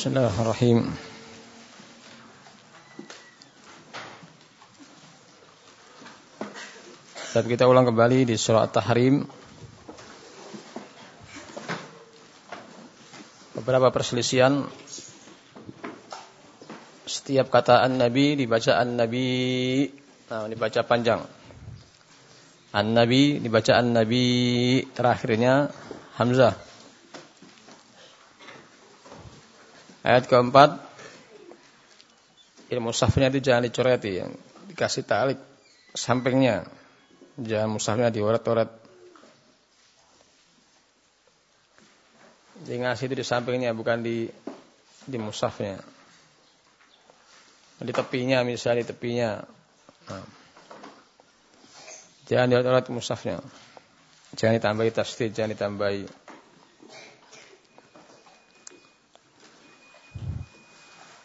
Bismillahirrahmanirrahim. Dan kita ulang kembali di surah At-Tahrim. Beberapa perselisihan setiap kata an-nabi dibaca an-nabi nah, dibaca panjang. An-nabi dibaca an-nabi terakhirnya hamzah. Ayat keempat ilmu safnya itu jangan dicoreti yang dikasih talik sampingnya. Jangan musafnya dioret-oret. Jadi ngasih itu di sampingnya bukan di di musafnya. Di tepinya misalnya di tepinya. Nah. Jangan dioret-oret musafnya. Jangan ditambahi tasdid, jangan ditambahi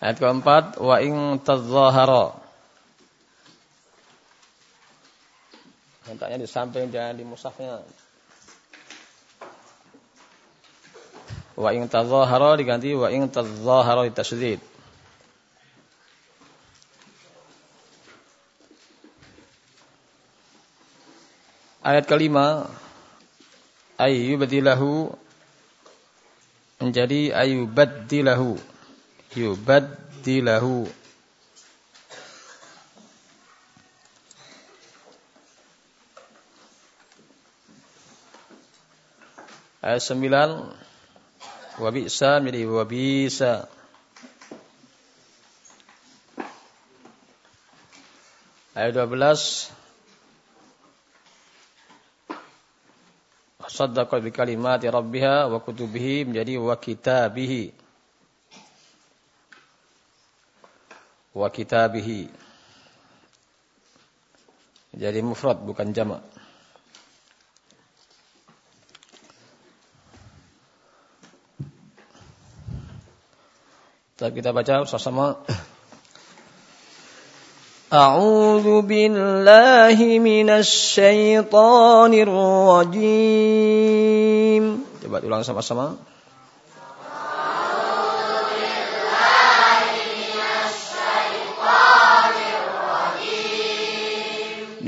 Ayat keempat, wa in tadzahara. Letaknya di samping jangan di musafnya. Wa in tadzahara diganti wa in tadzahara ditasydid. Ayat kelima ayyubdilahu menjadi ayyubaddilahu yubaddilahu. Ayat 9 wa bi'sa menjadi wa bisa Ayat 12 Saddaqa bi kalimati rabbiha wa kutubihi menjadi wa kitabihi wa kitabihi. Jadi mufrad bukan jamak. Kita baca bersama أعوذ بالله من الشيطان الرجيم Coba ulang sama-sama.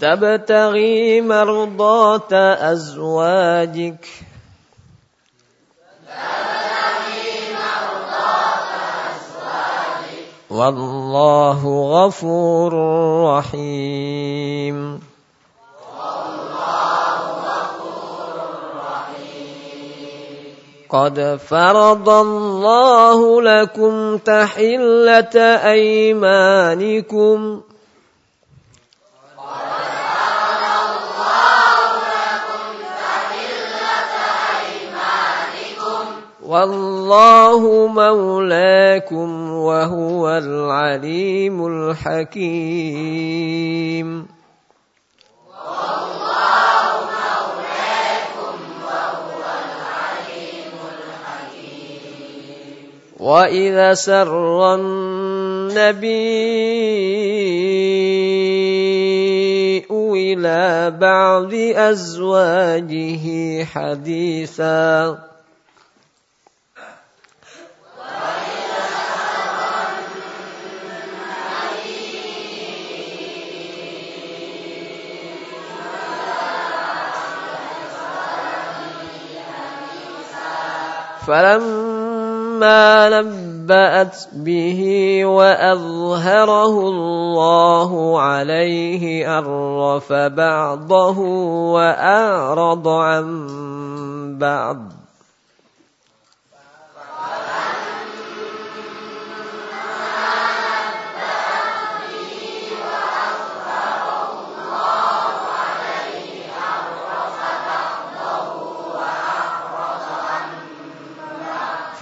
تبتغي مرضات أزواجك. والله غفور رحيم. قد فرض الله لكم تحلة أيمانكم. والله مولاكم وهو العليم الحكيم. وإذا سر النبي إلى بعض أزواجه حديثا فلما نبأ نبأت به وأظهره الله عليه عرف بعضه وأعرض عن بعض.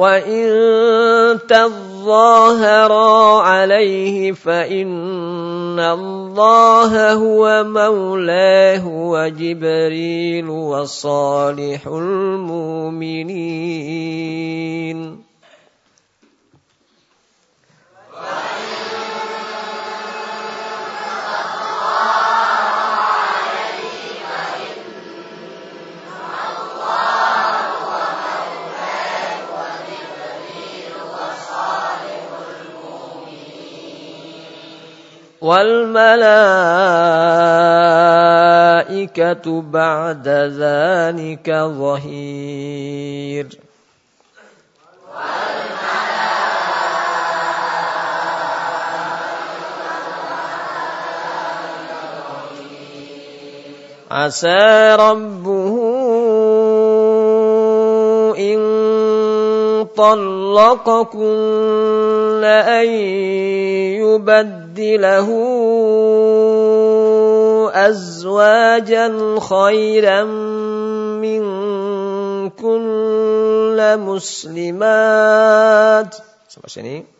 وإن تظاهرا عليه فإن الله هو مولاه وجبريل وصالح المؤمنين. والملائكة بعد ذلك ظهير. عسى ربه إن طلقكن أن يبدله أزواجا خيرا منكن مسلمات. sampai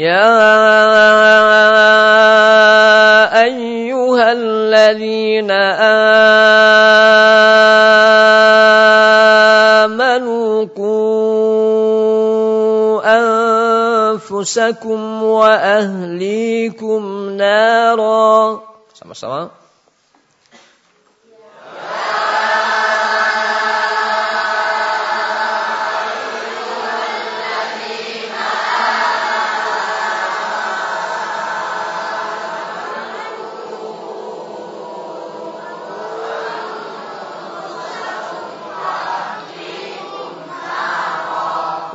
يا أيها الذين آمنوا قوا أنفسكم وأهليكم نارا sama-sama.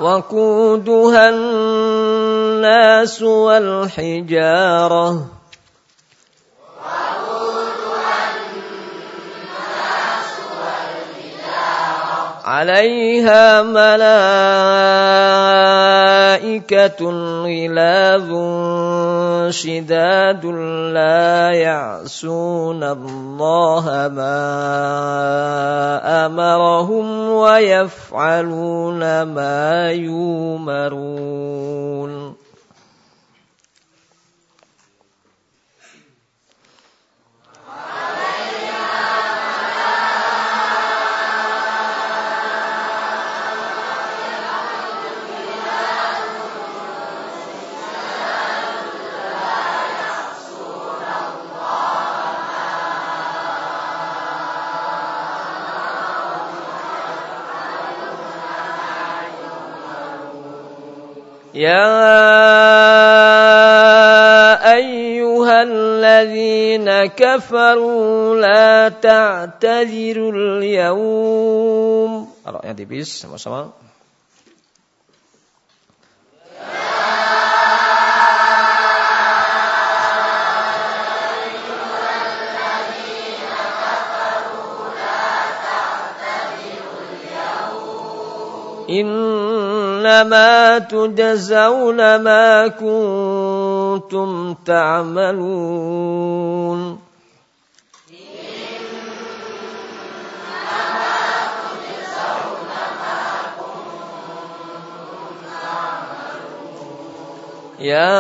وقودها الناس والحجارة عليها ملائكة غلاظ شداد لا يعصون الله ما أمرهم ويفعلون ما يؤمرون كفروا لا تعتذروا اليوم Aroknya tipis sama-sama. إنما تجزون ما كنتم تعملون. يا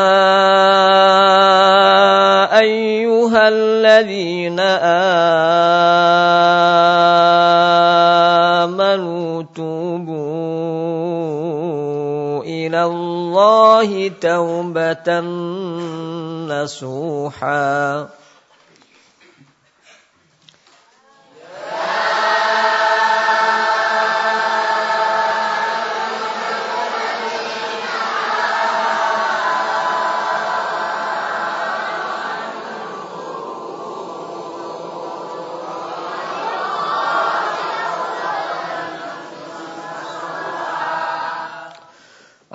أيها الذين آمنوا توبوا إلى الله توبة نصوحا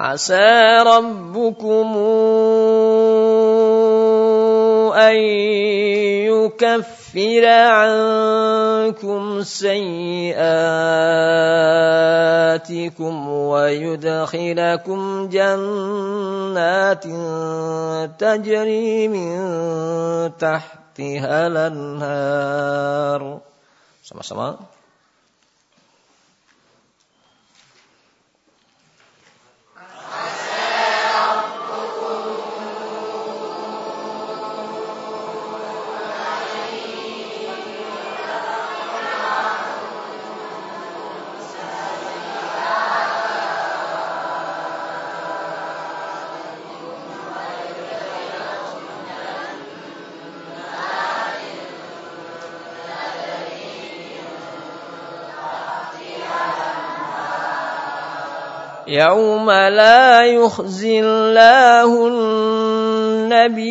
عسى ربكم أن يكفر عنكم سيئاتكم ويدخلكم جنات تجري من تحتها الأنهار Sama-sama. يوم لا يخزي الله النبي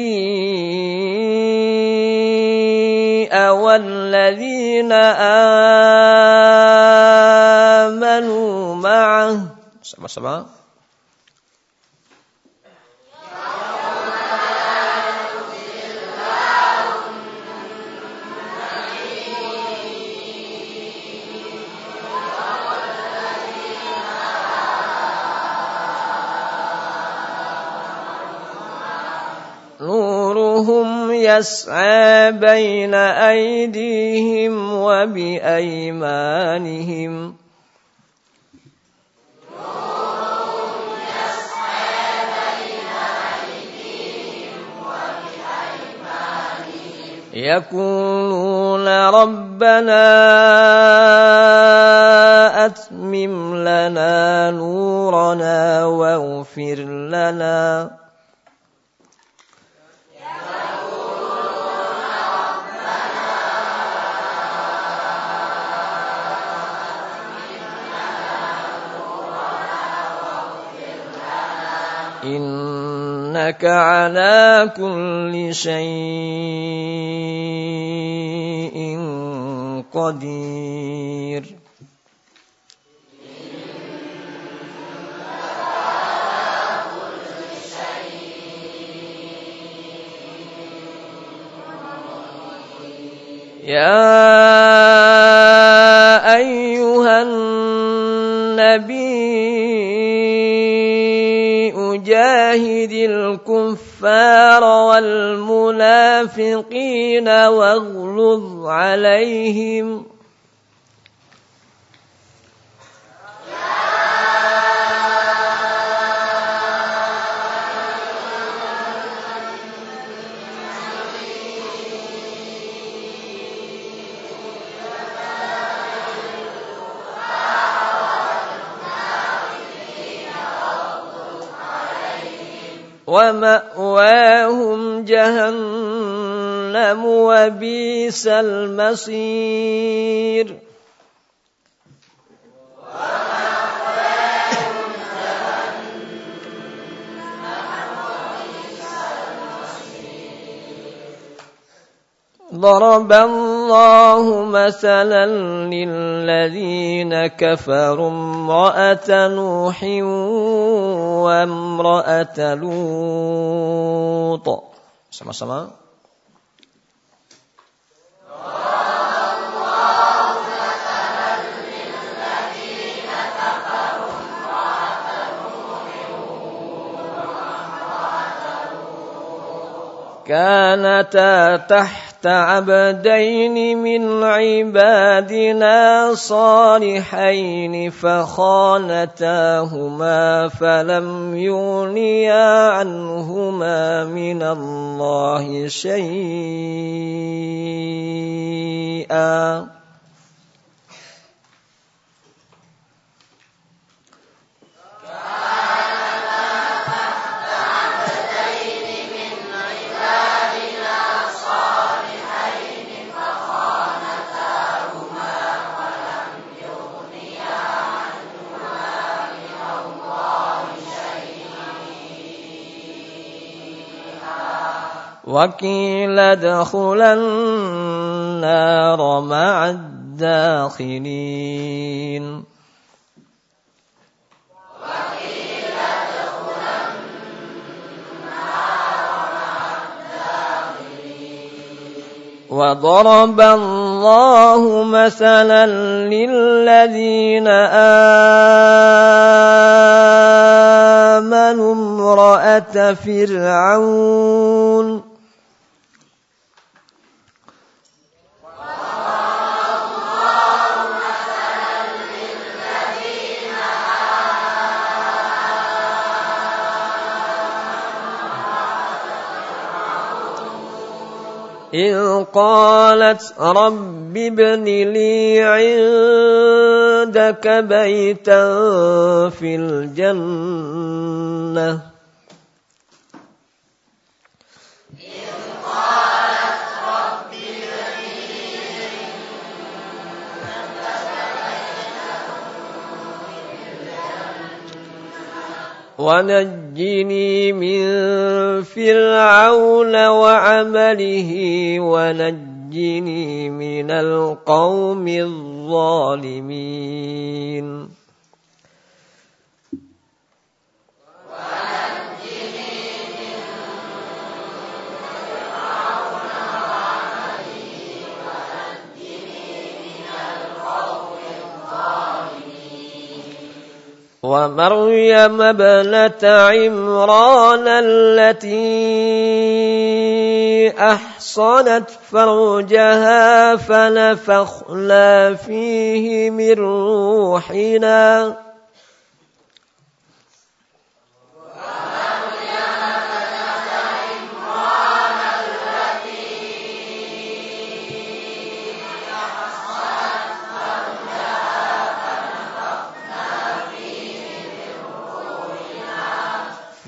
والذين آمنوا معه. يسعى بين أيديهم وبأيمانهم. يقولون ربنا أتمم لنا نورنا واغفر لنا. إنك على كل شيء قدير. يا الناس النبي الكفار والمنافقين واغلظ عليهم ومأواهم جهنم وبئس المصير. ضرب الله مثلا للذين كفروا امرأة نوح وامرأة لوط. Sama-sama. كانتا تحت عبدين من عبادنا صالحين فخانتاهما فلم يغنيا عنهما من الله شيئا. وقيل ادخلا النار مع الداخلين وضرب الله مثلا للذين آمنوا امرأة فرعون إذ قالت رب ابن لي عندك بيتا في الجنة ونجني من فرعون وعمله ونجني من القوم الظالمين. ومريم ابنة عمران التي أحصنت فرجها فنفخنا فيه من روحنا.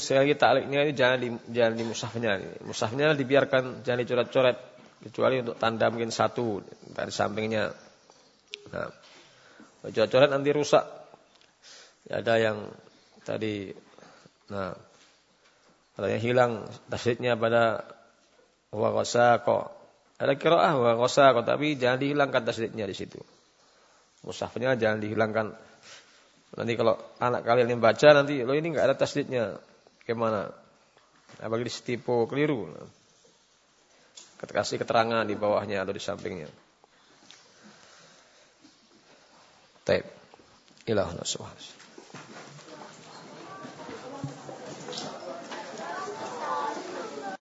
Sekali lagi takliknya ini jangan di jangan di musafnya. Musafnya dibiarkan jangan dicoret-coret. Kecuali untuk tanda mungkin satu dari sampingnya. Nah, coret nanti rusak. Ya, ada yang tadi, nah, ada yang hilang tasdidnya pada wa kok. Ada kiroah wa kok, tapi jangan dihilangkan tasdidnya di situ. Musafnya jangan dihilangkan. Nanti kalau anak kalian yang baca nanti, lo ini nggak ada tasdidnya. Gimana? Apalagi tipu keliru. Kasih keterangan di bawahnya atau di sampingnya. Taib. Ilah subhanahu